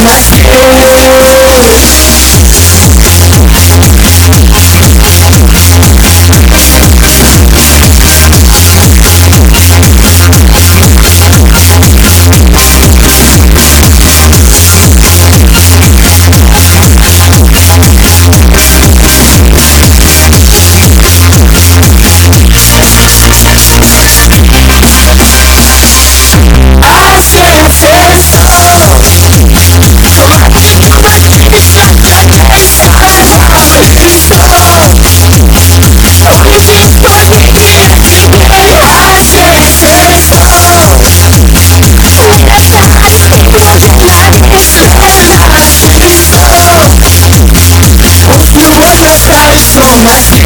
Mexico mercy